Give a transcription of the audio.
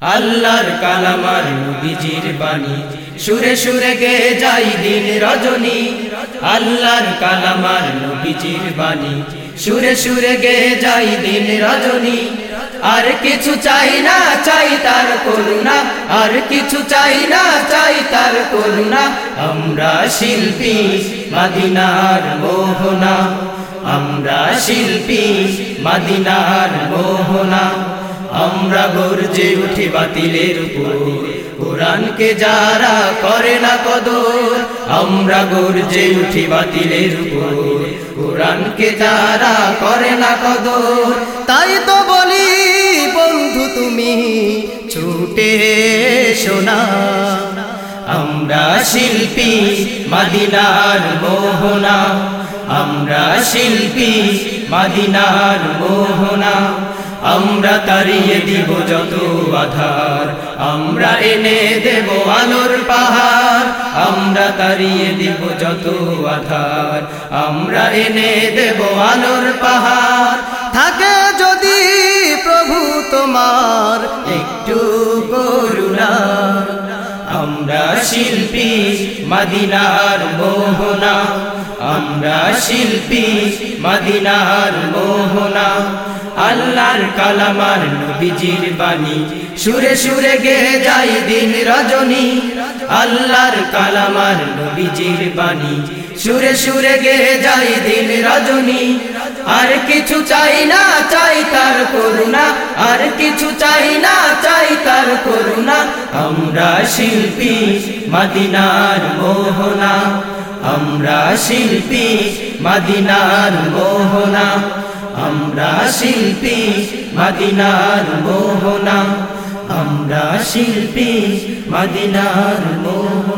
আল্লাহর কালামার নবীজির বাণী। সুরে সুরে গে যাই দিন রজনী। আল্লাহর কালামার নবীজির বাণী। সুরে সুরে গে যাই দিন রজনী। আর কিছু চাই না চাই তার করুণা। আর কিছু চাই না চাই তার করুণা। আমরা শিল্পী মাদিনার মোহনা। আমরা শিল্পী মাদিনার মোহনা। গর্জে উঠি বাতিলের উপর, কোরআনকে যারা করে না কদর, আমরা গর্জে উঠি বাতিলের উপর, কোরআনকে যারা করে না কদর, তাই তো বলি, বন্ধু তুমি, ছুটে শোনা আমরা শিল্পী মাদিনার মোহনা, আমরা শিল্পী মাদিনার মোহনা আমরা তাড়িয়ে দিব যত আধার। আমরা এনে দেব আলোর পাহাড়। আমরা তাড়িয়ে দিব যত আধার। আমরা এনে দেব আলোর পাহাড়। থাকে যদি প্রভু তোমার, একটু আমরা শিল্পী মাদিনার মোহনা, আমরা শিল্পী মাদিনার মোহনা। আল্লাহর কালামার নবীজির বাণী, সুরে সুরে গে যাই দিন রজনী। আল্লাহর কালামার নবীজির বাণী, সুরে সুরে গে যাই দিন রজনী। আর কিছু চাই না চাই তার করুণা। আর কিছু চাই না চাই তার করুণা। আমরা শিল্পী মাদিনার মোহনা। আমরা শিল্পী মাদিনার মোহনা। আমরা শিল্পী মাদিনার মোহনা। আমরা শিল্পী মাদিনার মোহনা।